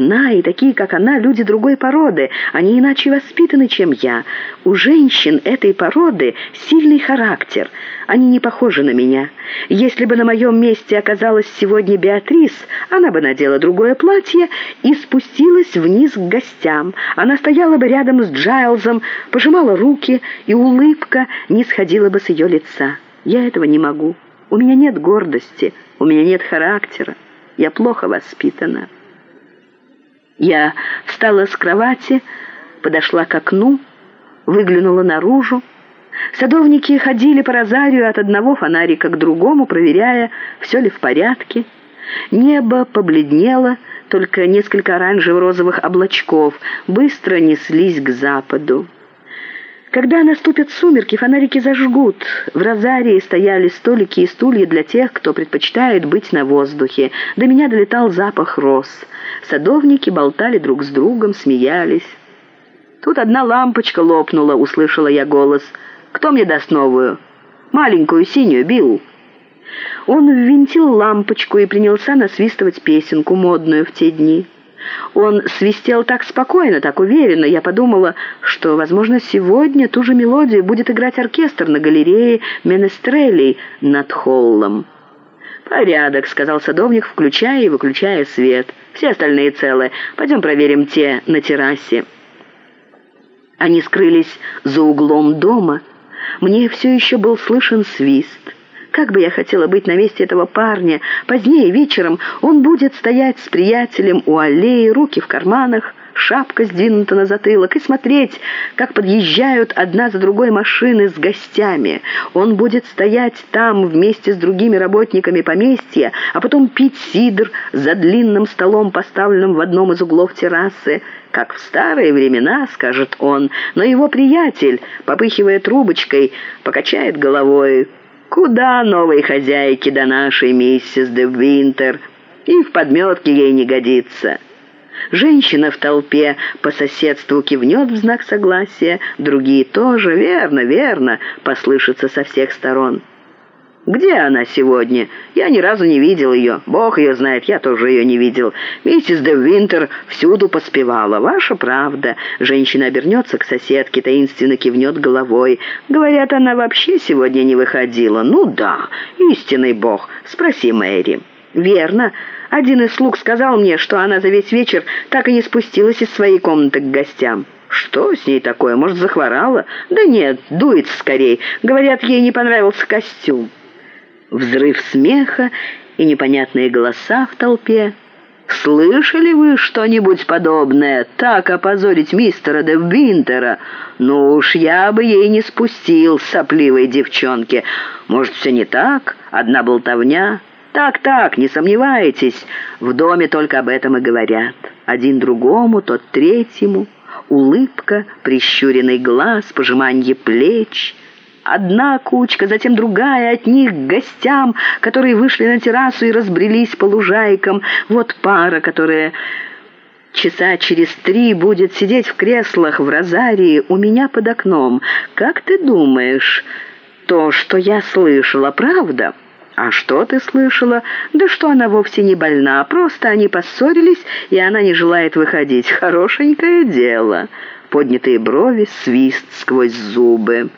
Она и такие, как она, люди другой породы. Они иначе воспитаны, чем я. У женщин этой породы сильный характер. Они не похожи на меня. Если бы на моем месте оказалась сегодняРиз, она бы надела другое платье и спустилась вниз к гостям. Она стояла бы рядом с Пожимала пожимала руки, и улыбка не сходила бы с ее лица. Я этого не могу. У меня нет гордости, у меня нет характера. Я плохо воспитана. Я встала с кровати, подошла к окну, выглянула наружу. Садовники ходили по розарию от одного фонарика к другому, проверяя, все ли в порядке. Небо побледнело, только несколько оранжево-розовых облачков быстро неслись к западу. Когда наступят сумерки, фонарики зажгут. В розарии стояли столики и стулья для тех, кто предпочитает быть на воздухе. До меня долетал запах роз. Садовники болтали друг с другом, смеялись. «Тут одна лампочка лопнула», — услышала я голос. «Кто мне даст новую?» «Маленькую синюю, Bil. Он ввинтил лампочку и принялся насвистывать песенку, модную в те дни. Он свистел так спокойно, так уверенно. Я подумала, что, возможно, сегодня ту же мелодию будет играть оркестр на галерее Менестрелей над холлом. «Порядок», — сказал садовник, включая и выключая свет. «Все остальные целы. Пойдем проверим те на террасе». Они скрылись за углом дома. Мне все еще был слышен свист. Как бы я хотела быть на месте этого парня. Позднее вечером он будет стоять с приятелем у аллеи, руки в карманах, шапка сдвинута на затылок, и смотреть, как подъезжают одна за другой машины с гостями. Он будет стоять там вместе с другими работниками поместья, а потом пить сидр за длинным столом, поставленным в одном из углов террасы. «Как в старые времена», — скажет он, но его приятель, попыхивая трубочкой, покачает головой, Куда новой хозяйке до нашей миссис де Винтер? И в подметке ей не годится. Женщина в толпе по соседству кивнет в знак согласия, другие тоже, верно, верно, послышатся со всех сторон. «Где она сегодня? Я ни разу не видел ее. Бог ее знает, я тоже ее не видел. Миссис де Всюду поспевала. Ваша правда». Женщина обернется к соседке, таинственно кивнет головой. «Говорят, она вообще сегодня не выходила». «Ну да, истинный бог.СпросиРи. «Верно. Один из слуг сказал мне, что она за весь вечер так и не спустилась из своей комнаты к гостям». «Что с ней такое? Может, захворала?» «Да нет, дуется скорее. Говорят, ей не понравился костюм». Взрыв смеха и непонятные голоса в толпе. «Слышали вы что-нибудь подобное? Так опозорить мистера де Винтера? Ну уж я бы ей не спустил, сопливой девчонке. Может, все не так? Одна болтовня?» «Так-так, не сомневайтесь, в доме только об этом и говорят. Один другому, тот третьему. Улыбка, прищуренный глаз, пожимание плеч». Одна кучка, затем другая от них к гостям, которые вышли на террасу и разбрелись по лужайкам. Вот пара, которая часа через три будет сидеть в креслах в розарии у меня под окном. Как ты думаешь, то, что я слышала, правда?» «А что ты слышала?» «Да что она вовсе не больна, просто они поссорились, и она не желает выходить. Хорошенькое дело». Поднятые брови, свист сквозь зубы.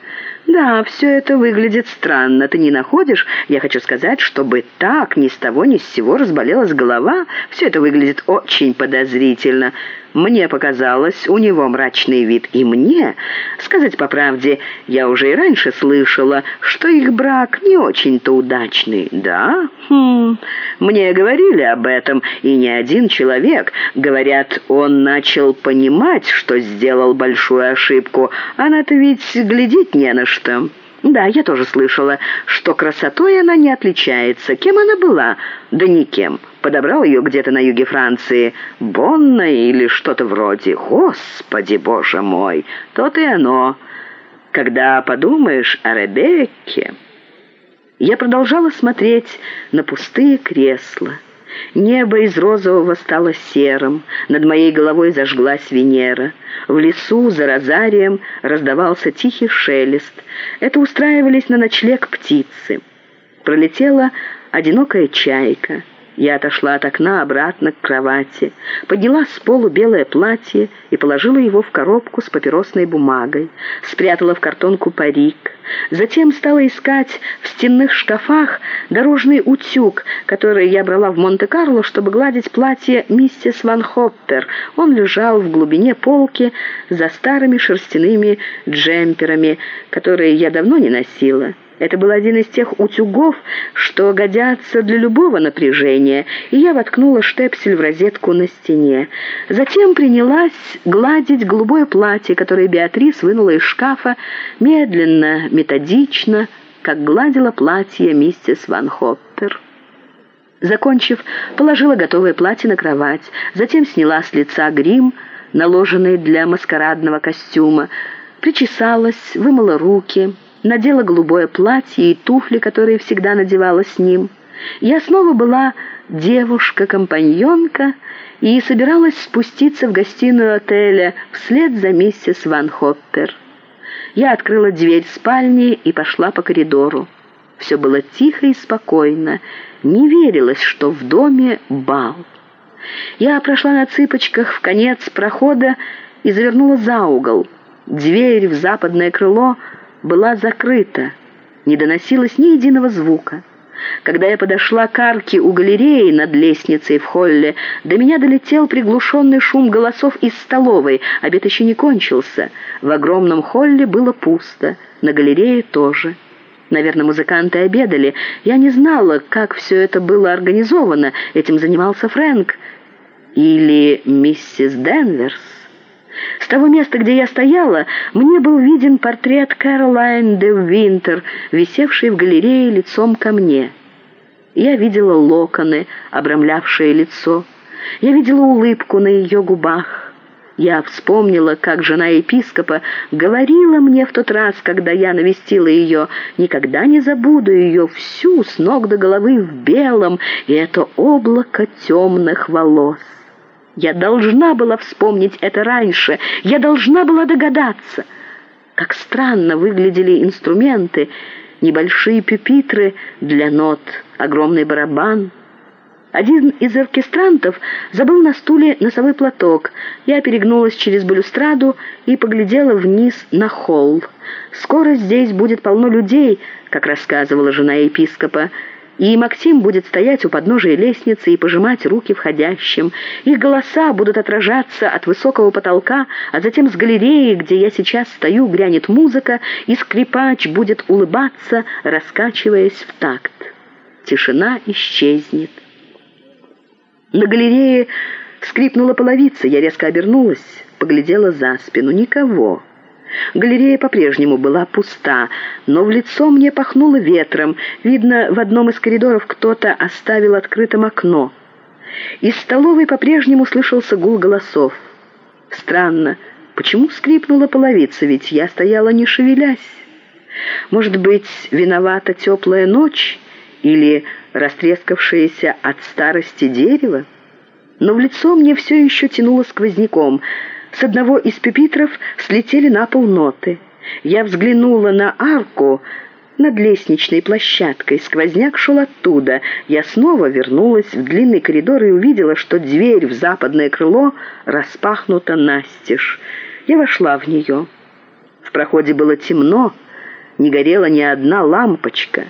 «Да, все это выглядит странно. Ты не находишь? Я хочу сказать, чтобы так ни с того ни с сего разболелась голова. Все это выглядит очень подозрительно. Мне показалось, у него мрачный вид. И мне, сказать по правде, я уже и раньше слышала, что их брак не очень-то удачный. Да? Хм, мне говорили об этом, и не один человек. Говорят, он начал понимать, что сделал большую ошибку. Она-то ведь глядеть не на что». «Да, я тоже слышала, что красотой она не отличается. Кем она была?» «Да никем. Подобрал ее где-то на юге Франции. Бонна или что-то вроде. Господи, боже мой! То-то и оно. Когда подумаешь о Ребекке...» Я продолжала смотреть на пустые кресла. Небо из розового стало серым, над моей головой зажглась Венера. В лесу за розарием раздавался тихий шелест. Это устраивались на ночлег птицы. Пролетела одинокая чайка. Я отошла от окна обратно к кровати, подняла с полу белое платье и положила его в коробку с папиросной бумагой, спрятала в картонку парик. Затем стала искать в стенных шкафах дорожный утюг, который я брала в Монте-Рло, чтобы гладить платье миссисВан Глубине полки за старыми шерстяными джемперами, которые я давно не носила. Это был один из тех утюгов, что годятся для любого напряжения, и я воткнула штепсель в розетку на стене. Затем принялась гладить голубое платье, которое Беатрис вынула из шкафа, медленно, методично, как гладила платье миссис Ван Хоппер. Закончив, положила готовое платье на кровать, затем сняла с лица грим, наложенный для маскарадного костюма, причесалась, вымыла руки, надела голубое платье и туфли, которые всегда надевала с ним. Я снова была девушка-компаньонка и собиралась спуститься в гостиную отеля вслед за миссис Ван Хоппер. Я открыла дверь спальни и пошла по коридору. Все было тихо и спокойно. Не верилось, что в доме бал. Я прошла на цыпочках в конец прохода и завернула за угол. Дверь в западное крыло была закрыта. Не доносилось ни единого звука. Когда я подошла к арке у галереи над лестницей в холле, до меня долетел приглушенный шум голосов из столовой. Обед еще не кончился. В огромном холле было пусто, на галерее тоже. Наверное, музыканты обедали. Я не знала, как все это было организовано. Этим занимался Фрэнк. Или миссис Денверс. С того места, где я стояла, мне был виден портрет Кэролайн де Винтер, висевший в галерее лицом ко мне. Я видела локоны, обрамлявшие лицо. Я видела улыбку на ее губах. Я вспомнила, как жена епископа говорила мне в тот раз, когда я навестила ее, «Никогда не забуду ее всю, с ног до головы в белом, и это облако темных волос». Я должна была вспомнить это раньше, я должна была догадаться. Как странно выглядели инструменты, небольшие пюпитры для нот, огромный барабан — один из оркестрантов забыл на стуле носовой платок. Я перегнулась через балюстраду и поглядела вниз на холл. «Скоро здесь будет полно людей», как рассказывала жена епископа, и Максим будет стоять у подножия лестницы и пожимать руки входящим. Их голоса будут отражаться от высокого потолка, а затем с галереи, где я сейчас стою, грянет музыка, и скрипач будет улыбаться, раскачиваясь в такт. Тишина исчезнет. На галерее скрипнула половица, я резко обернулась, поглядела за спину. Никого. Галерея по-прежнему была пуста, но в лицо мне пахнуло ветром. Видно, в одном из коридоров кто-то оставил открытым окно. Из столовой по-прежнему слышался гул голосов. Странно, почему скрипнула половица, ведь я стояла не шевелясь. Может быть, виновата теплая ночь или растрескавшееся от старости дерево? Но в лицо мне все еще тянуло сквозняком. С одного из пепитров слетели на пол ноты. Я взглянула на арку над лестничной площадкой. Сквозняк шел оттуда. Я снова вернулась в длинный коридор и увидела, что дверь в западное крыло распахнута настежь. Я вошла в нее. В проходе было темно, не горела ни одна лампочка.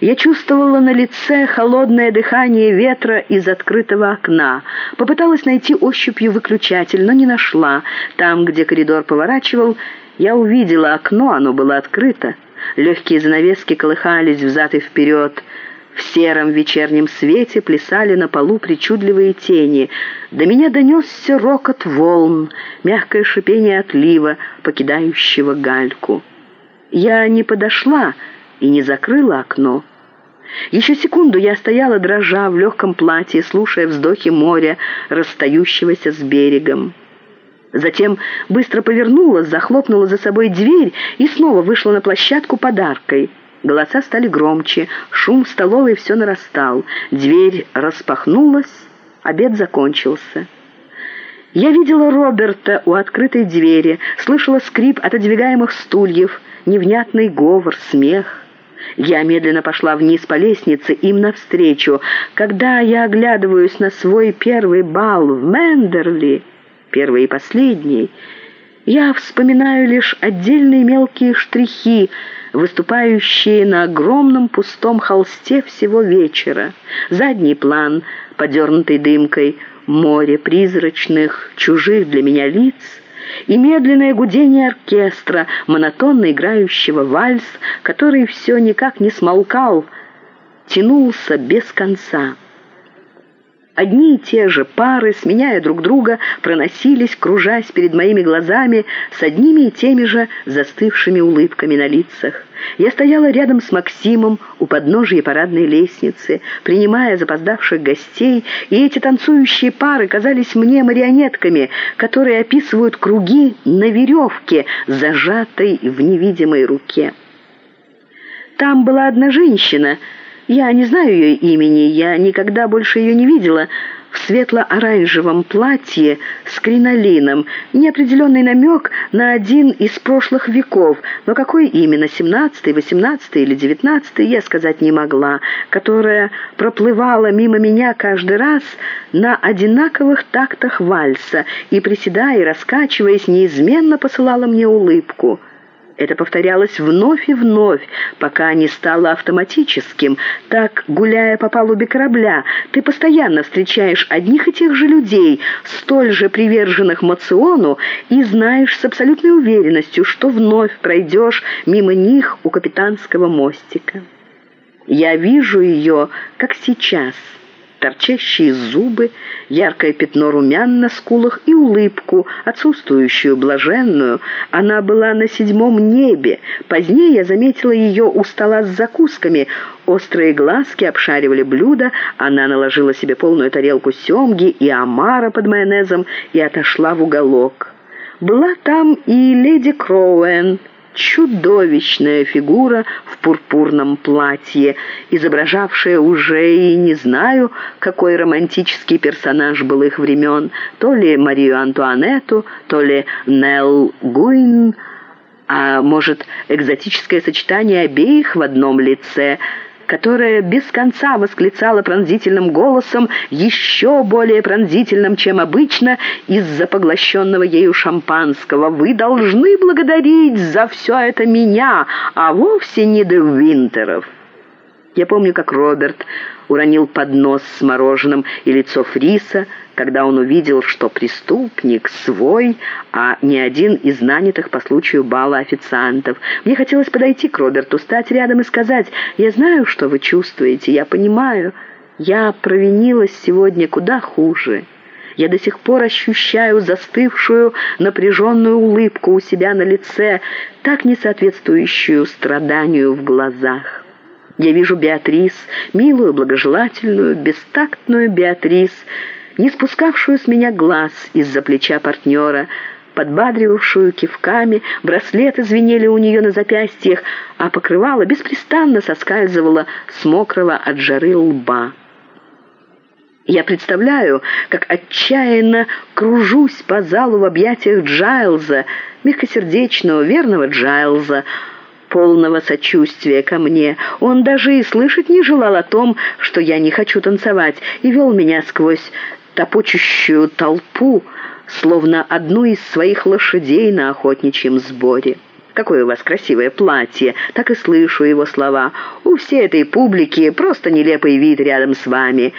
Я чувствовала на лице холодное дыхание ветра из открытого окна. Попыталась найти ощупью выключатель, но не нашла. Там, где коридор поворачивал, я увидела окно, оно было открыто. Легкие занавески колыхались взад и вперед. В сером вечернем свете плясали на полу причудливые тени. До меня донесся рокот волн, мягкое шипение отлива, покидающего гальку. Я не подошла, и не закрыла окно. Еще секунду я стояла, дрожа в легком платье, слушая вздохи моря, расстающегося с берегом. Затем быстро повернулась, захлопнула за собой дверь и снова вышла на площадку подаркой. Голоса стали громче, шум в столовой все нарастал. Дверь распахнулась, обед закончился. Я видела Роберта у открытой двери, слышала скрип отодвигаемых стульев, невнятный говор, смех. Я медленно пошла вниз по лестнице им навстречу. Когда я оглядываюсь на свой первый бал в Мендерли, первый и последний, я вспоминаю лишь отдельные мелкие штрихи, выступающие на огромном пустом холсте всего вечера. Задний план, подернутый дымкой, море призрачных, чужих для меня лиц и медленное гудение оркестра, монотонно играющего вальс, который все никак не смолкал, тянулся без конца. Одни и те же пары, сменяя друг друга, проносились, кружась перед моими глазами с одними и теми же застывшими улыбками на лицах. Я стояла рядом с Максимом у подножия парадной лестницы, принимая запоздавших гостей, и эти танцующие пары казались мне марионетками, которые описывают круги на веревке, зажатой в невидимой руке. Там была одна женщина — я не знаю ее имени, я никогда больше ее не видела. В светло-оранжевом платье с кринолином. Неопределенный намек на один из прошлых веков, но какой именно, 17 18 или 19 я сказать не могла, которая проплывала мимо меня каждый раз на одинаковых тактах вальса и, приседая и раскачиваясь, неизменно посылала мне улыбку. Это повторялось вновь и вновь, пока не стало автоматическим. Так, гуляя по палубе корабля, ты постоянно встречаешь одних и тех же людей, столь же приверженных мациону, и знаешь с абсолютной уверенностью, что вновь пройдешь мимо них у капитанского мостика. Я вижу ее, как сейчас — торчащие зубы, яркое пятно румян на скулах и улыбку, отсутствующую, блаженную. Она была на седьмом небе. Позднее я заметила ее у стола с закусками. Острые глазки обшаривали блюдо, она наложила себе полную тарелку семги и омара под майонезом и отошла в уголок. Была там и леди Кроуэн, чудовищная фигура в пурпурном платье, изображавшая уже и не знаю, какой романтический персонаж был их времен, то ли Марию Антуанетту, то ли Нелл Гуин, а может, экзотическое сочетание обеих в одном лице – которая без конца восклицала пронзительным голосом, еще более пронзительным, чем обычно, из-за поглощенного ею шампанского. «Вы должны благодарить за все это меня, а вовсе не Де Винтеров». Я помню, как Роберт уронил поднос с мороженым и лицо Фриса, когда он увидел, что преступник свой, а не один из нанятых по случаю бала официантов. Мне хотелось подойти к Роберту, стать рядом и сказать, «Я знаю, что вы чувствуете, я понимаю, я провинилась сегодня куда хуже». Я до сих пор ощущаю застывшую напряженную улыбку у себя на лице, так не соответствующую страданию в глазах. Я вижу Беатрис, милую, благожелательную, бестактную Беатрис, не спускавшую с меня глаз из-за плеча партнера, подбадривавшую кивками, браслеты звенели у нее на запястьях, а покрывало беспрестанно соскальзывало с мокрого от жары лба. Я представляю, как отчаянно кружусь по залу в объятиях Джайлза, мягкосердечного, верного Джайлза, полного сочувствия ко мне. Он даже и слышать не желал о том, что я не хочу танцевать, и вел меня сквозь топочущую толпу, словно одну из своих лошадей на охотничьем сборе. «Какое у вас красивое платье!» Так и слышу его слова. «У всей этой публики просто нелепый вид рядом с вами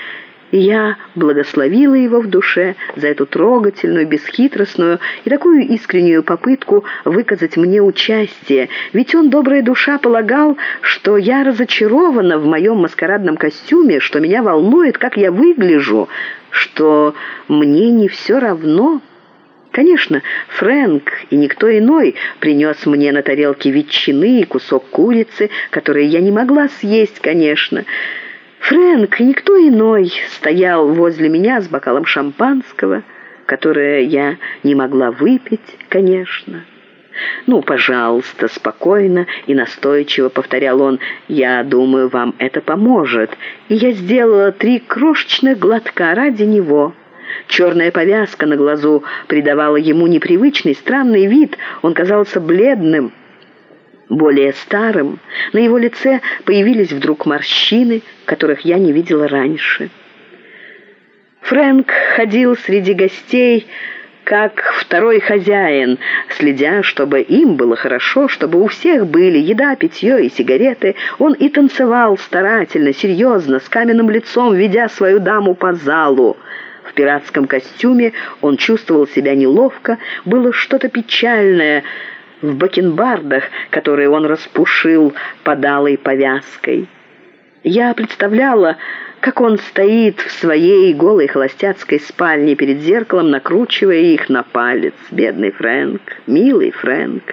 и я благословила его в душе за эту трогательную, бесхитростную и такую искреннюю попытку выказать мне участие, ведь он, добрая душа, полагал, что я разочарована в моем маскарадном костюме, что меня волнует, как я выгляжу, что мне не все равно». Конечно, Фрэнк и никто иной принес мне на тарелке ветчины и кусок курицы, которые я не могла съесть, конечно. Фрэнк, никто иной, стоял возле меня с бокалом шампанского, которое я не могла выпить, конечно. «Ну, пожалуйста, спокойно и настойчиво», — повторял он, — «я думаю, вам это поможет». И я сделала три крошечных глотка ради него. Черная повязка на глазу придавала ему непривычный, странный вид, он казался бледным, более старым. На его лице появились вдруг морщины, которых я не видела раньше. Фрэнк ходил среди гостей, как второй хозяин, следя, чтобы им было хорошо, чтобы у всех были еда, питье и сигареты. Он и танцевал старательно, серьезно, с каменным лицом, ведя свою даму по залу. В пиратском костюме он чувствовал себя неловко, было что-то печальное в бакенбардах, которые он распушил под повязкой. Я представляла, как он стоит в своей голой холостяцкой спальне перед зеркалом, накручивая их на палец. Бедный Фрэнк, милый Фрэнк.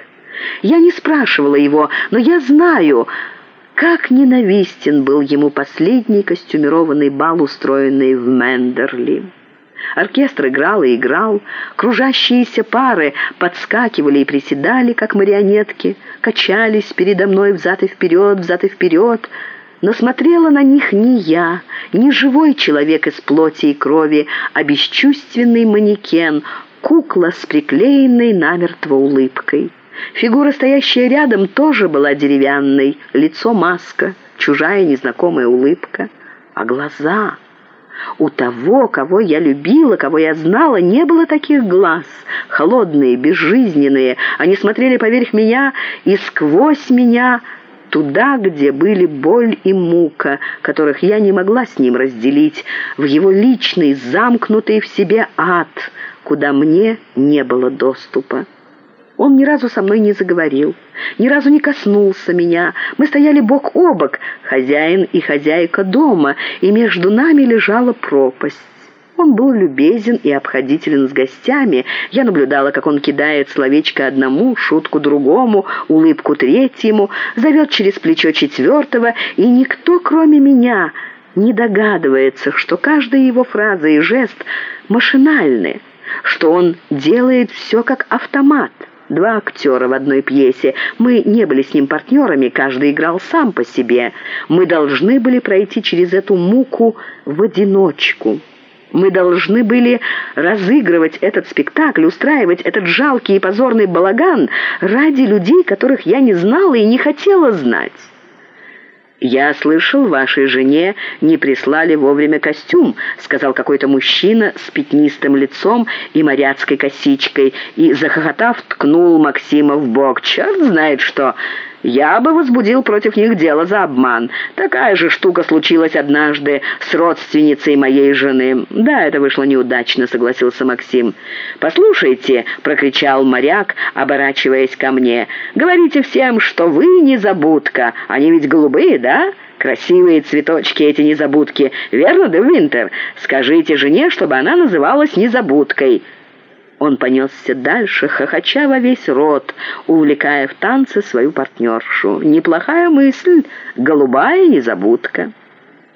Я не спрашивала его, но я знаю, как ненавистен был ему последний костюмированный бал, устроенный в Мендерли. Оркестр играл и играл, кружащиеся пары подскакивали и приседали, как марионетки, качались передо мной взад и вперед, взад и вперед, но смотрела на них не я, не живой человек из плоти и крови, а бесчувственный манекен, кукла с приклеенной намертво улыбкой. Фигура, стоящая рядом, тоже была деревянной, лицо маска, чужая незнакомая улыбка, а глаза... У того, кого я любила, кого я знала, не было таких глаз. Холодные, безжизненные. Они смотрели поверх меня и сквозь меня туда, где были боль и мука, которых я не могла с ним разделить, в его личный, замкнутый в себе ад, куда мне не было доступа. Он ни разу со мной не заговорил, ни разу не коснулся меня. Мы стояли бок о бок, хозяин и хозяйка дома, и между нами лежала пропасть. Он был любезен и обходителен с гостями. Я наблюдала, как он кидает словечко одному, шутку другому, улыбку третьему, зовет через плечо четвертого, и никто, кроме меня, не догадывается, что каждая его фраза и жест машинальны, что он делает все как автомат. Два актера в одной пьесе. Мы не были с ним партнерами, каждый играл сам по себе. Мы должны были пройти через эту муку в одиночку». Мы должны были разыгрывать этот спектакль, устраивать этот жалкий и позорный балаган ради людей, которых я не знала и не хотела знать. «Я слышал, вашей жене не прислали вовремя костюм», сказал какой-то мужчина с пятнистым лицом и моряцкой косичкой, и, захохотав, ткнул Максима в бок. «Черт знает что! Я бы возбудил против них дело за обман. Такая же штука случилась однажды с родственницей моей жены. Да, это вышло неудачно, согласился Максим. «Послушайте», — прокричал моряк, оборачиваясь ко мне, «говорите всем, что вы незабудка. Они ведь голубые, да?» Красивые цветочки эти незабудки, верно, де Скажите жене, чтобы она называлась незабудкой». Он понесся дальше, хохоча во весь рот, увлекая в танцы свою партнершу. Неплохая мысль, голубая незабудка.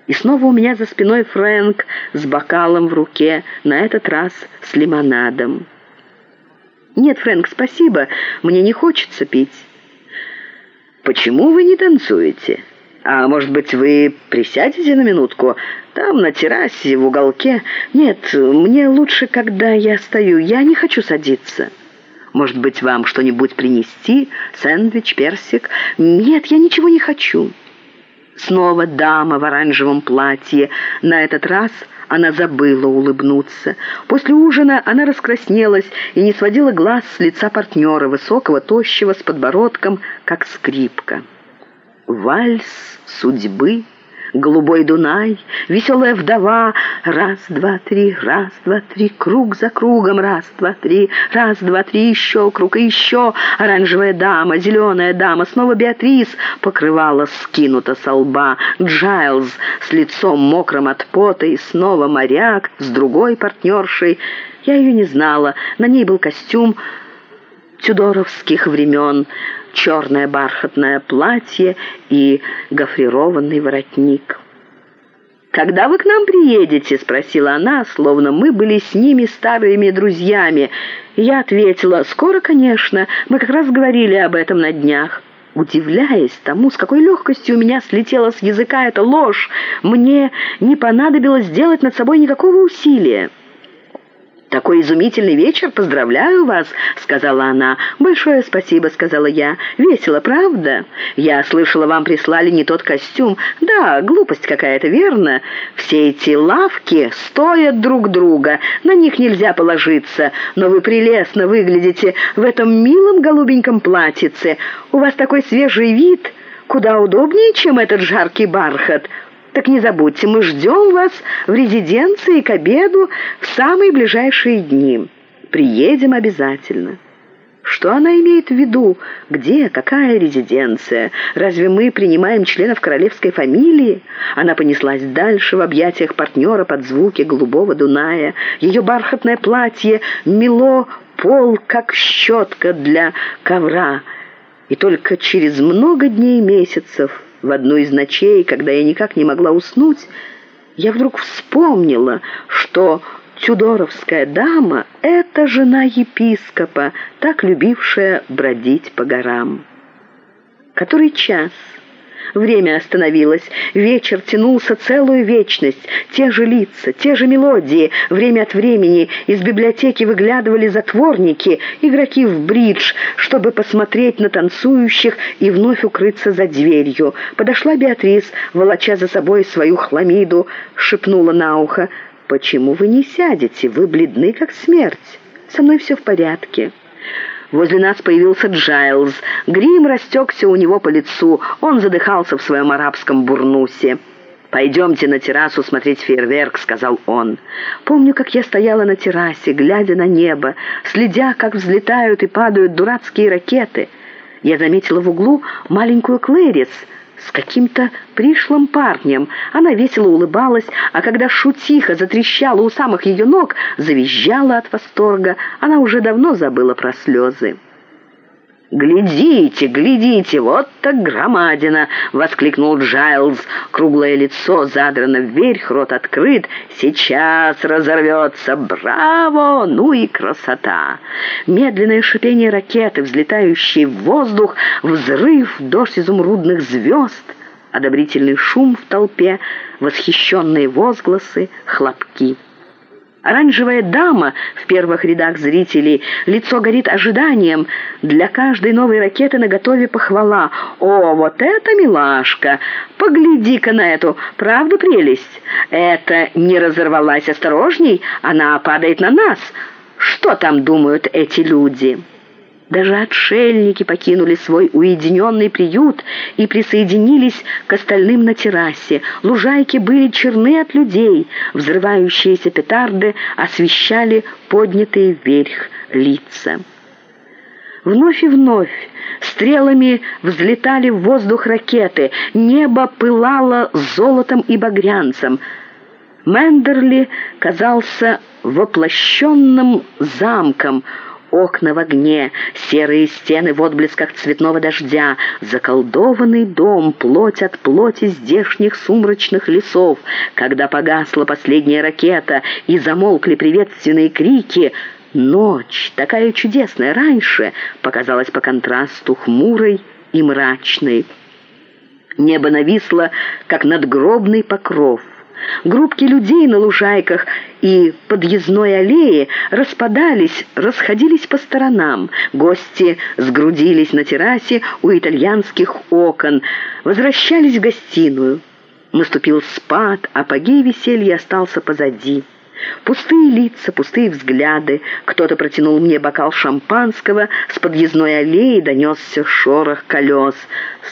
И снова у меня за спиной Фрэнк с бокалом в руке, на этот раз с лимонадом. «Нет, Фрэнк, спасибо, мне не хочется пить». «Почему вы не танцуете?» «А может быть, вы присядете на минутку? Там, на террасе, в уголке. Нет, мне лучше, когда я стою. Я не хочу садиться». «Может быть, вам что-нибудь принести? Сэндвич, персик?» «Нет, я ничего не хочу». Снова дама в оранжевом платье. На этот раз она забыла улыбнуться. После ужина она раскраснелась и не сводила глаз с лица партнера, высокого, тощего, с подбородком, как скрипка. Вальс судьбы, голубой Дунай, веселая вдова, раз, два, три, раз, два, три, круг за кругом, раз, два, три, раз, два, три, еще круг и еще, оранжевая дама, зеленая дама, снова Беатрис, покрывала скинута со лба, Джайлз с лицом мокрым от пота и снова моряк с другой партнершей. Я ее не знала, на ней был костюм тюдоровских времен, черное бархатное платье и гофрированный воротник. «Когда вы к нам приедете?» — спросила она, словно мы были с ними старыми друзьями. Я ответила, «Скоро, конечно, мы как раз говорили об этом на днях». Удивляясь тому, с какой легкостью у меня слетела с языка эта ложь, мне не понадобилось сделать над собой никакого усилия. «Такой изумительный вечер! Поздравляю вас!» — сказала она. «Большое спасибо!» — сказала я. «Весело, правда? Я слышала, вам прислали не тот костюм. Да, глупость какая-то, верно? Все эти лавки стоят друг друга, на них нельзя положиться, но вы прелестно выглядите в этом милом голубеньком платьице. У вас такой свежий вид, куда удобнее, чем этот жаркий бархат». Так не забудьте, мы ждем вас в резиденции к обеду в самые ближайшие дни. Приедем обязательно». Что она имеет в виду? Где? Какая резиденция? Разве мы принимаем членов королевской фамилии? Она понеслась дальше в объятиях партнера под звуки голубого Дуная. Ее бархатное платье мело пол, как щетка для ковра. И только через много дней и месяцев в одну из ночей, когда я никак не могла уснуть, я вдруг вспомнила, чтоТюдоровская дама — это жена епископа, так любившая бродить по горам. Который час? Время остановилось, вечер тянулся целую вечность, те же лица, те же мелодии. Время от времени из библиотеки выглядывали затворники, игроки в бридж, чтобы посмотреть на танцующих и вновь укрыться за дверью. Подошла Беатрис, волоча за собой свою хламиду, шепнула на ухо. «Почему вы не сядете? Вы бледны, как смерть. Со мной все в порядке». Возле нас появилсяЙлз. Грим растекся у него по лицу. Он задыхался в своем арабском бурнусе. «Пойдемте на террасу смотреть фейерверк», — сказал он. Помню, как я стояла на террасе, глядя на небо, следя, как взлетают и падают дурацкие ракеты. Я заметила в углу маленькую Клэрис — с каким-то пришлым парнем. Она весело улыбалась, а когда шутиха затрещала у самых ее ног, завизжала от восторга. Она уже давно забыла про слезы. «Глядите, глядите, вот так громадина!» — воскликнулАйлз.Круглое лицо задрано вверх, рот открыт. «Сейчас разорвется! Браво! Ну и красота!» Медленное шипение ракеты, взлетающий в воздух, взрыв, дождь изумрудных звезд, одобрительный шум в толпе, восхищенные возгласы, хлопки. Оранжевая дама в первых рядах зрителей, лицо горит ожиданием. Для каждой новой ракеты наготове похвала. «О, вот это милашка! Погляди-ка на эту! Правда прелесть? Это не разорвалась осторожней, она падает на нас. Что там думают эти люди?» Даже отшельники покинули свой уединенный приют и присоединились к остальным на террасе. Лужайки были черны от людей. Взрывающиеся петарды освещали поднятые вверх лица. Вновь и вновь стрелами взлетали в воздух ракеты, небо пылало золотом и багрянцем. Мендерли казался воплощенным замком — окна в огне, серые стены в отблесках цветного дождя, заколдованный дом, плоть от плоти здешних сумрачных лесов. Когда погасла последняя ракета и замолкли приветственные крики, ночь, такая чудесная раньше, показалась по контрасту хмурой и мрачной. Небо нависло, как надгробный покров. Группки людей на лужайках и подъездной аллее распадались, расходились по сторонам. Гости сгрудились на террасе у итальянских окон, возвращались в гостиную. Наступил спад, апогей веселья остался позади. Пустые лица, пустые взгляды. Кто-то протянул мне бокал шампанского, с подъездной аллеи донесся шорох колес.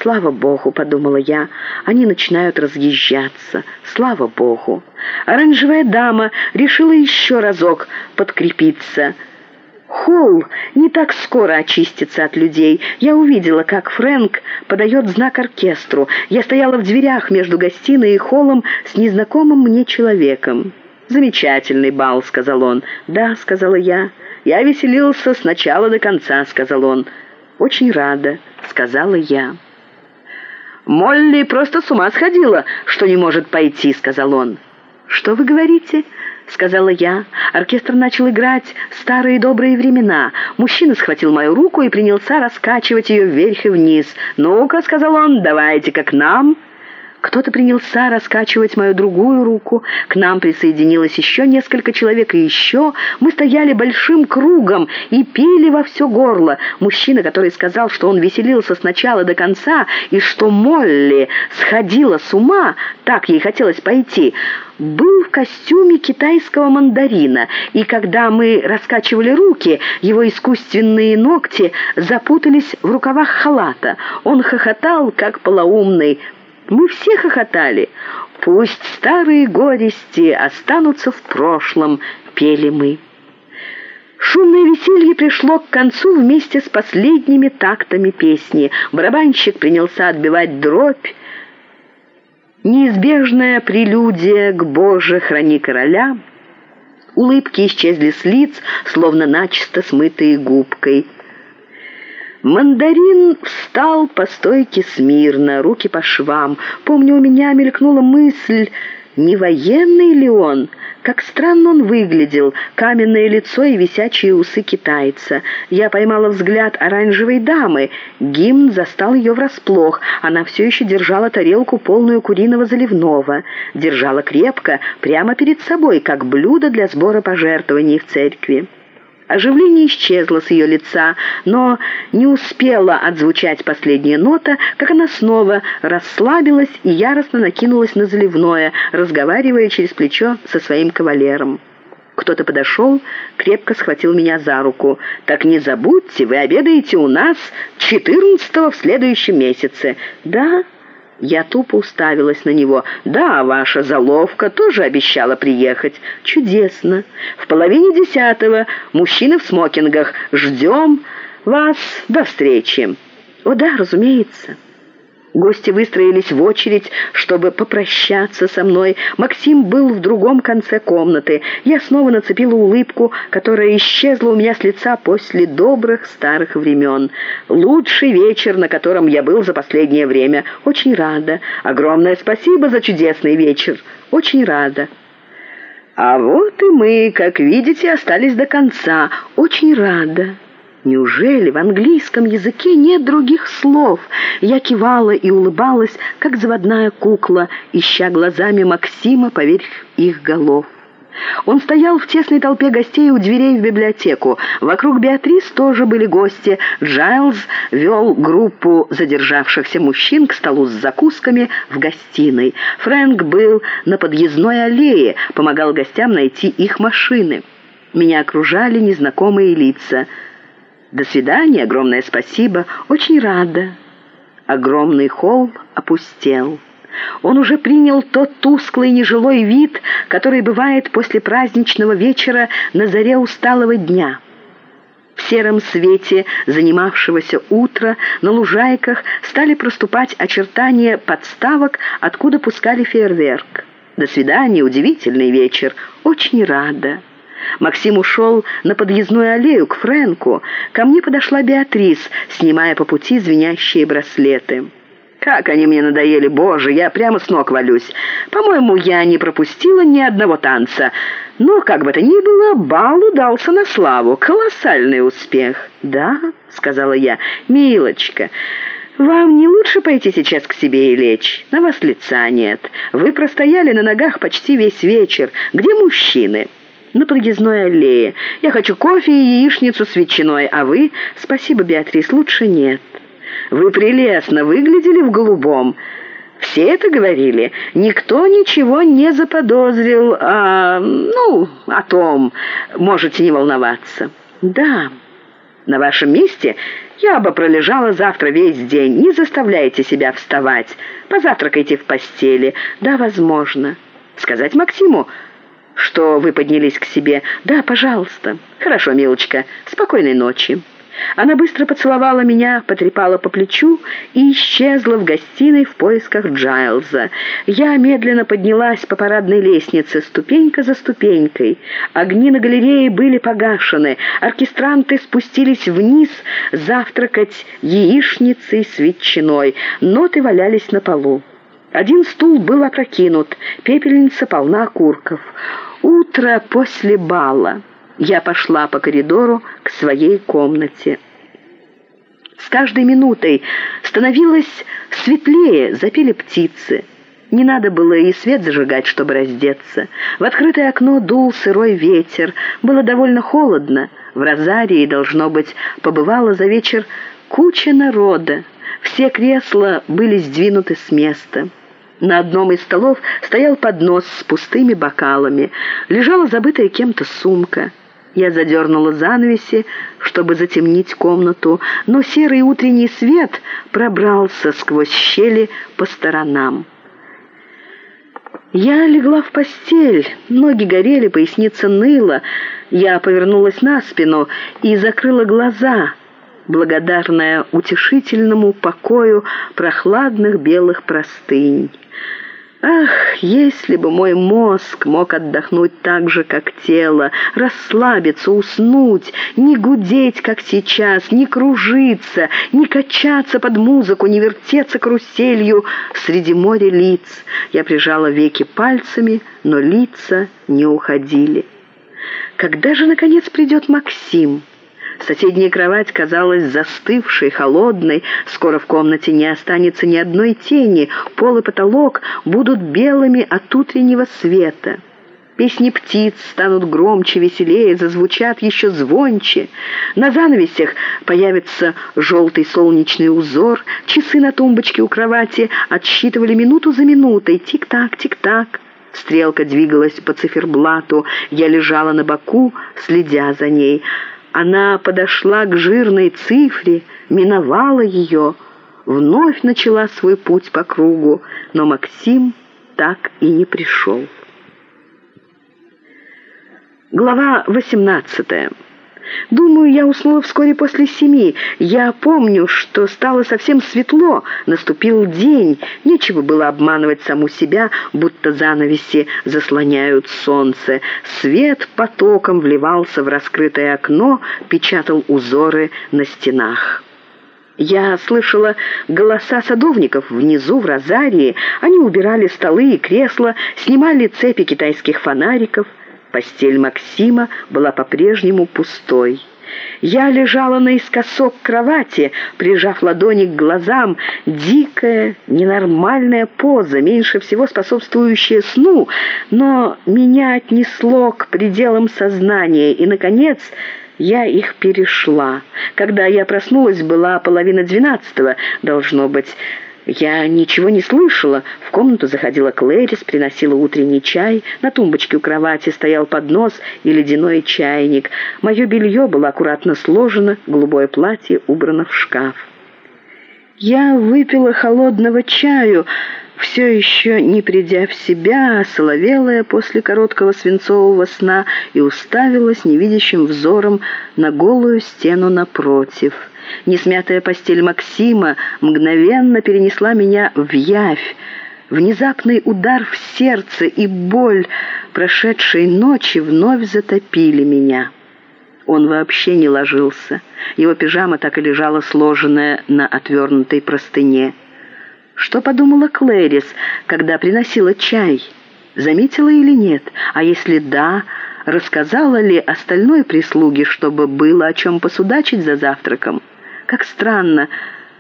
«Слава Богу!» — подумала я. «Они начинают разъезжаться. СлаваБогу!»Оранжевая дама решила еще разок подкрепиться. Холл не так скоро очистится от людей. Я увидела, как Фрэнк подает знак оркестру. Я стояла в дверях между гостиной и холлом с незнакомым мне человеком. «Замечательный бал», — сказал он. «Да», — сказала я. «Я веселился с начала до конца», — сказал он. «Очень рада», — сказала я. «Молли просто с ума сходила, что не может пойти», — сказал он. «Что вы говорите?» — сказала я.Оркестр начал играть старые добрые времена. Мужчина схватил мою руку и принялся раскачивать ее вверх и вниз. «Ну-ка», — сказал он, — «давайте-ка к нам». Кто-то принялся раскачивать мою другую руку. К нам присоединилось еще несколько человек, и еще мы стояли большим кругом и пели во все горло. Мужчина, который сказал, что он веселился с начала до конца, и что Молли сходила с ума, так ей хотелось пойти, был в костюме китайского мандарина, и когда мы раскачивали руки, его искусственные ногти запутались в рукавах халата. Он хохотал, как полоумный, мы все хохотали. «Пусть старые горести останутся в прошлом», — пели мы. Шумное веселье пришло к концу вместе с последними тактами песни. Барабанщик принялся отбивать дробь. Неизбежная прелюдия к «Боже, храни короля». Улыбки исчезли с лиц, словно начисто смытые губкой. Мандарин встал по стойке смирно, руки по швам. Помню, у меня мелькнула мысль, не военный ли он? Как странно он выглядел, каменное лицо и висячие усы китайца. Я поймала взгляд оранжевой дамы. Гимн застал ее врасплох. Она все еще держала тарелку, полную куриного заливного. Держала крепко, прямо перед собой, как блюдо для сбора пожертвований в церкви.Оживление исчезло с ее лица, но не успела отзвучать последняя нота, как она снова расслабилась и яростно накинулась на заливное, разговаривая через плечо со своим кавалером. Кто-то подошел, крепко схватил меня за руку. «Так не забудьте, вы обедаете у нас 14 в следующем месяце». «Да?» Я тупо уставилась на него. «Да, ваша заловка тоже обещала приехать. Чудесно. В половине десятого мужчины в смокингах. Ждем вас. До встречи». «О да, разумеется». Гости выстроились в очередь, чтобы попрощаться со мной. Максим был в другом конце комнаты. Я снова нацепила улыбку, которая исчезла у меня с лица после добрых старых времен. Лучший вечер, на котором я был за последнее время. Очень рада. Огромное спасибо за чудесный вечер. Очень рада. А вот и мы, как видите, остались до конца. Очень рада. Неужели в английском языке нет других слов? Я кивала и улыбалась, как заводная кукла, ища глазами Максима поверх их голов. Он стоял в тесной толпе гостей у дверей в библиотеку. Вокруг Беатрис тоже были гости.Джайлз вел группу задержавшихся мужчин к столу с закусками в гостиной.Фрэнк был на подъездной аллее, помогал гостям найти их машины. Меня окружали незнакомые лица – «До свидания, огромное спасибо, очень рада». Огромный холл опустел. Он уже принял тот тусклый нежилой вид, который бывает после праздничного вечера на заре усталого дня. В сером свете занимавшегося утра на лужайках стали проступать очертания подставок, откуда пускали фейерверк. «До свидания, удивительный вечер, очень рада». Максим ушел на подъездную аллею к Фрэнку. Ко мне подошла Беатрис, снимая по пути звенящие браслеты. «Как они мне надоели, боже, я прямо с ног валюсь. По-моему, я не пропустила ни одного танца. Но, как бы то ни было, бал удался на славу. Колоссальный успех». «Да», — сказала я, — «милочка». «Вам не лучше пойти сейчас к себе и лечь? На вас лица нет. Вы простояли на ногах почти весь вечер. Где мужчины?» На подъездной аллее. Я хочу кофе и яичницу с ветчиной, а вы...» «Спасибо, Беатрис, лучше нет». «Вы прелестно выглядели в голубом». Все это говорили. Никто ничего не заподозрил а ну, о том. Можете не волноваться. Да, на вашем месте я бы пролежала завтра весь день. Не заставляйте себя вставать. Позавтракайте в постели. Да, возможно. Сказать Максиму, что вы поднялись к себе. Да, пожалуйста. Хорошо, милочка. Спокойной ночи». Она быстро поцеловала меня, потрепала по плечу и исчезла в гостиной в поисках Джайлза. Я медленно поднялась по парадной лестнице, ступенька за ступенькой. Огни на галерее были погашены, оркестранты спустились вниз завтракать яичницей с ветчиной, ноты валялись на полу. Один стул был опрокинут, пепельница полна окурков. Утро после бала. Я пошла по коридору к своей комнате. С каждой минутой становилось светлее, запели птицы. Не надо было и свет зажигать, чтобы раздеться. В открытое окно дул сырой ветер. Было довольно холодно. ВРазарии, должно быть, побывала за вечер куча народа. Все кресла были сдвинуты с места. На одном из столов стоял поднос с пустыми бокалами. Лежала забытая кем-то сумка. Я задернула занавеси, чтобы затемнить комнату, но серый утренний свет пробрался сквозь щели по сторонам. Я легла в постель, ноги горели, поясница ныла. Я повернулась на спину и закрыла глаза, благодарная утешительному покою прохладных белых простынь. Ах, если бы мой мозг мог отдохнуть так же, как тело, расслабиться, уснуть, не гудеть, как сейчас, не кружиться, не качаться под музыку, не вертеться каруселью среди моря лиц. Я прижала веки пальцами, но лица не уходили. Когда же, наконец, придет Максим? Соседняя кровать казалась застывшей, холодной. Скоро в комнате не останется ни одной тени. Пол и потолок будут белыми от утреннего света. Песни птиц станут громче, веселее, зазвучат еще звонче. На занавесях появится желтый солнечный узор. Часы на тумбочке у кровати отсчитывали минуту за минутой. Тик-так, тик-так. Стрелка двигалась по циферблату. Я лежала на боку, следя за ней. Она подошла к жирной цифре, миновала ее, вновь начала свой путь по кругу, но Максим так и не пришел. Глава восемнадцатая. Думаю, я уснула вскоре после семи. Я помню, что стало совсем светло, наступил день. Нечего было обманывать саму себя, будто занавеси заслоняют солнце. Свет потоком вливался в раскрытое окно, печатал узоры на стенах. Я слышала голоса садовников внизу, в розарии. Они убирали столы и кресла, снимали цепи китайских фонариков. Постель Максима была по-прежнему пустой. Я лежала наискосок кровати, прижав ладони к глазам. Дикая, ненормальная поза, меньше всего способствующая сну, но меня отнесло к пределам сознания, и, наконец, я их перешла. Когда я проснулась, была половина двенадцатого, должно быть. Я ничего не слышала. В комнату заходила Клэрис, приносила утренний чай. На тумбочке у кровати стоял поднос и ледяной чайник. Мое белье было аккуратно сложено, голубое платье убрано в шкаф. Я выпила холодного чаю, все еще не придя в себя, соловелая после короткого свинцового сна и уставилась невидящим взором на голую стену напротив. Несмятая постель Максима мгновенно перенесла меня в явь. Внезапный удар в сердце и боль прошедшей ночи вновь затопили меня. Он вообще не ложился. Его пижама так и лежала сложенная на отвернутой простыне. Что подумала Клэрис, когда приносила чай? Заметила или нет? А если да, рассказала ли остальной прислуге, чтобы было о чем посудачить за завтраком? Как странно,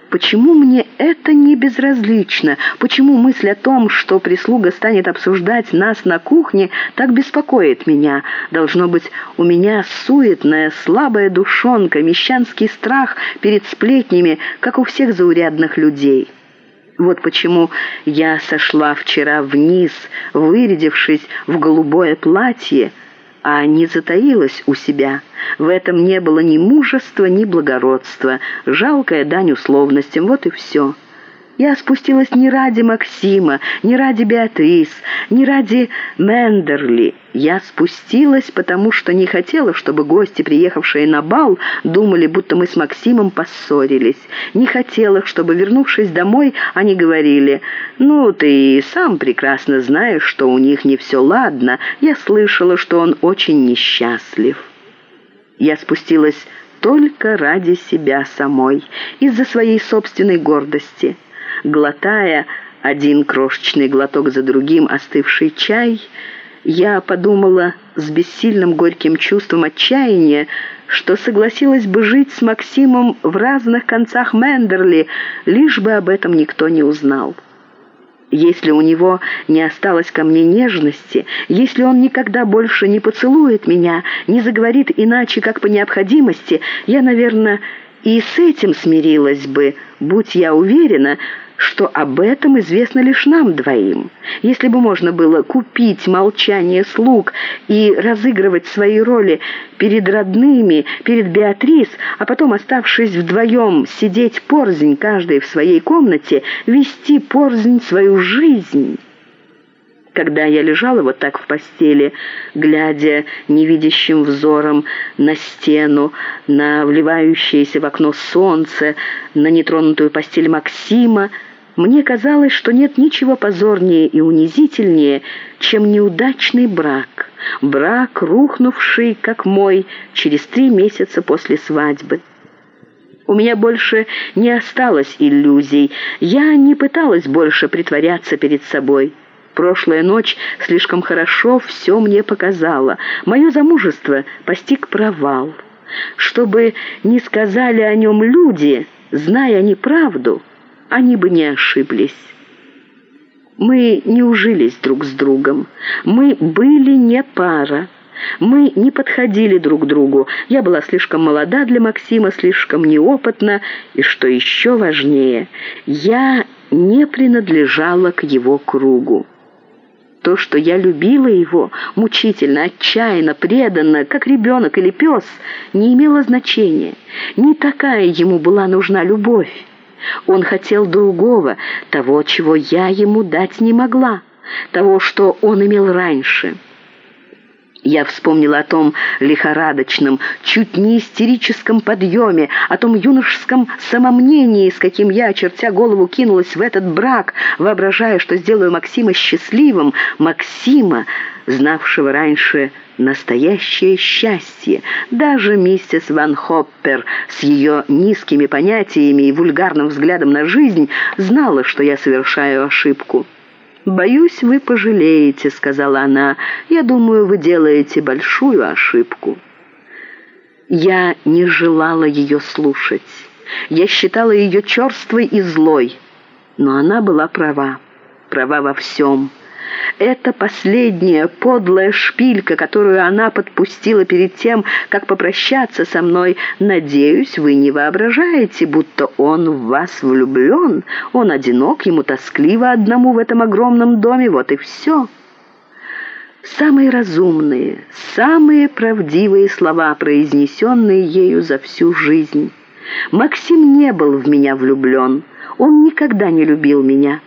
почему мне это не безразлично? Почему мысль о том, что прислуга станет обсуждать нас на кухне, так беспокоит меня? Должно быть, у меня суетная, слабая душонка, мещанский страх перед сплетнями, как у всех заурядных людей». Вот почему я сошла вчера вниз, вырядившись в голубое платье, а не затаилась у себя. В этом не было ни мужества, ни благородства. Жалкая дань условностям, вот и все». Я спустилась не ради Максима, не ради Беатрис, не ради Мендерли. Я спустилась, потому что не хотела, чтобы гости, приехавшие на бал, думали, будто мы с Максимом поссорились. Не хотела, чтобы, вернувшись домой, они говорили, «Ну, ты сам прекрасно знаешь, что у них не все ладно. Я слышала, что он очень несчастлив». Я спустилась только ради себя самой, из-за своей собственной гордости – глотая один крошечный глоток за другим остывший чай, я подумала с бессильным горьким чувством отчаяния, что согласилась бы жить с Максимом в разных концахМендерли, лишь бы об этом никто не узнал. Если у него не осталось ко мне нежности, если он никогда больше не поцелует меня, не заговорит иначе, как по необходимости, я, наверное, и с этим смирилась бы, будь я уверена, что об этом известно лишь нам двоим. Если бы можно было купить молчание слуг и разыгрывать свои роли перед родными, перед Беатрис, а потом, оставшись вдвоем, сидеть порзнь, каждый в своей комнате, вести порзнь свою жизнь когда я лежала вот так в постели, глядя невидящим взором на стену, на вливающееся в окно солнце, на нетронутую постель Максима, мне казалось, что нет ничего позорнее и унизительнее, чем неудачный брак, брак, рухнувший, как мой, через три месяца после свадьбы. У меня больше не осталось иллюзий, я не пыталась больше притворяться перед собой. Прошлая ночь слишком хорошо все мне показала. Мое замужество постиг провал. Чтобы не сказали о нем люди, зная неправду, они бы не ошиблись. Мы не ужились друг с другом. Мы были не пара. Мы не подходили друг к другу. Я была слишком молода для Максима, слишком неопытна, и, что еще важнее, я не принадлежала к его кругу. То, что я любила его, мучительно, отчаянно, преданно, как ребенок или пес, не имело значения. Не такая ему была нужна любовь. Он хотел другого, того, чего я ему дать не могла, того, что он имел раньше». Я вспомнила о том лихорадочном, чуть не истерическом подъеме, о том юношеском самомнении, с каким я, очертя голову, кинулась в этот брак, воображая, что сделаю Максима счастливым, Максима, знавшего раньше настоящее счастье. Даже миссис Ван Хоппер с ее низкими понятиями и вульгарным взглядом на жизнь знала, что я совершаю ошибку. «Боюсь, вы пожалеете», — сказала она. «Я думаю, вы делаете большую ошибку». Я не желала ее слушать. Я считала ее черствой и злой. Но она была права. Права во всем. Это последняя подлая шпилька, которую она подпустила перед тем, как попрощаться со мной. Надеюсь, вы не воображаете, будто он в вас влюблен. Он одинок, ему тоскливо одному в этом огромном доме, вот и все». Самые разумные, самые правдивые слова, произнесенные ею за всю жизнь. Максим не был в меня влюблен, он никогда не любил меня.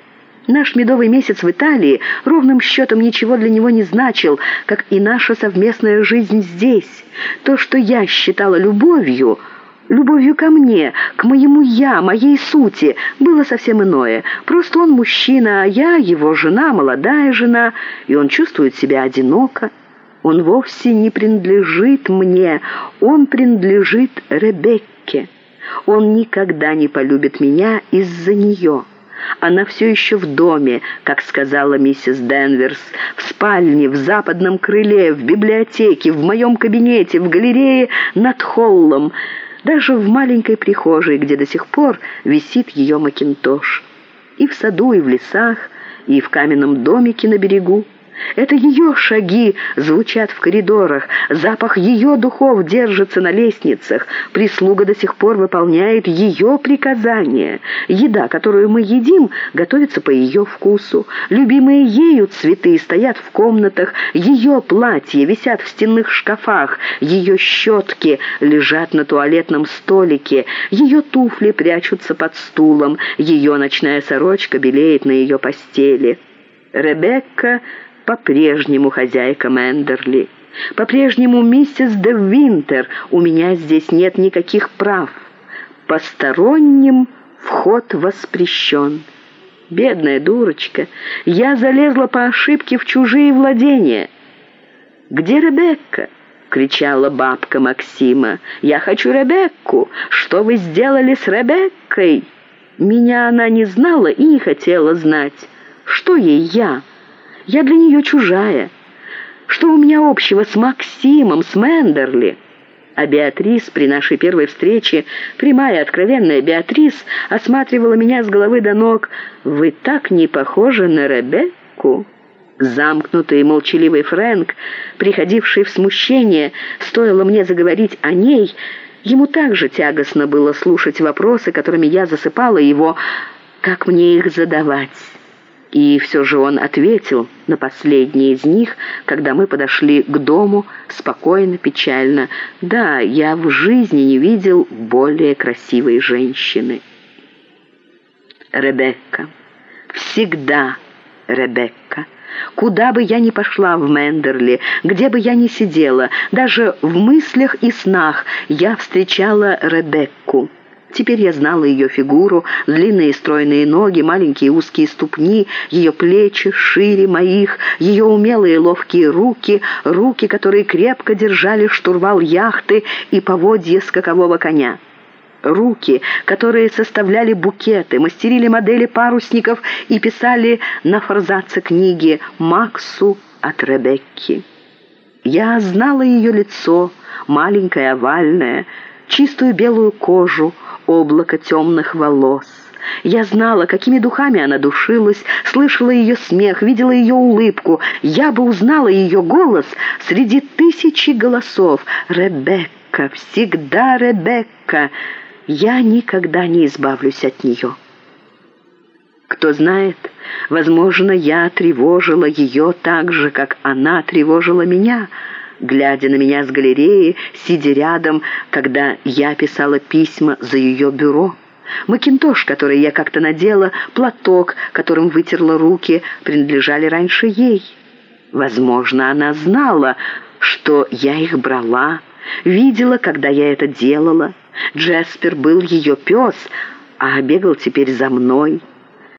Наш медовый месяц в Италии ровным счетом ничего для него не значил, как и наша совместная жизнь здесь. То, что я считала любовью, любовью ко мне, к моему «я», моей сути, было совсем иное. Просто он мужчина, а я его жена, молодая жена, и он чувствует себя одиноко. Он вовсе не принадлежит мне, он принадлежит Ребекке. Он никогда не полюбит меня из-за нее». Она все еще в доме, как сказала миссис Денверс, в спальне, в западном крыле, в библиотеке, в моем кабинете, в галерее над холлом, даже в маленькой прихожей, где до сих пор висит ее макинтош. И в саду, и в лесах, и в каменном домике на берегу. Это ее шаги звучат в коридорах, запах ее духов держится на лестницах, прислуга до сих пор выполняет ее приказания. Еда, которую мы едим, готовится по ее вкусу. Любимые ею цветы стоят в комнатах, ее платья висят в стенных шкафах, ее щетки лежат на туалетном столике, ее туфли прячутся под стулом, ее ночная сорочка белеет на ее постели. Ребекка по-прежнему хозяйка Мендерли. По-прежнему миссис де Винтер, у меня здесь нет никаких прав. Посторонним вход воспрещен. Бедная дурочка, я залезла по ошибке в чужие владения. «Где Ребекка?» — кричала бабка Максима. «Я хочу Ребекку! Что вы сделали сРебеккой?» Меня она не знала и не хотела знать. Что ей я? Я для нее чужая. Что у меня общего с Максимом, с Мендерли?» А Беатрис при нашей первой встрече, прямая откровенная Беатрис, осматривала меня с головы до ног. «Вы так не похожи на Ребекку!» Замкнутый и молчаливый Фрэнк, приходивший в смущение, стоило мне заговорить о ней, ему также тягостно было слушать вопросы, которыми я засыпала его, как мне их задавать. И все же он ответил на последний из них, когда мы подошли к дому, спокойно, печально. «Да, я в жизни не видел более красивой женщины». Ребекка. Всегда Ребекка. Куда бы я ни пошла в Мендерли, где бы я ни сидела, даже в мыслях и снах я встречала Ребекку. Теперь я знала ее фигуру, длинные стройные ноги, маленькие узкие ступни, ее плечи шире моих, ее умелые ловкие руки, руки, которые крепко держали штурвал яхты и поводье скакового коня. Руки, которые составляли букеты, мастерили модели парусников и писали на форзаце книги «Максу от Ребекки». Я знала ее лицо, маленькое, овальное, чистую белую кожу, облако темных волос. Я знала, какими духами она душилась, слышала ее смех, видела ее улыбку. Я бы узнала ее голос среди тысячи голосов. «Ребекка, всегда Ребекка! Я никогда не избавлюсь от нее». Кто знает, возможно, я тревожила ее так же, как она тревожила меня — глядя на меня с галереи, сидя рядом, когда я писала письма за ее бюро. Макинтош, который я как-то надела, платок, которым вытерла руки, принадлежали раньше ей. Возможно, она знала, что я их брала, видела, когда я это делала. Джеспер был ее пес, а бегал теперь за мной.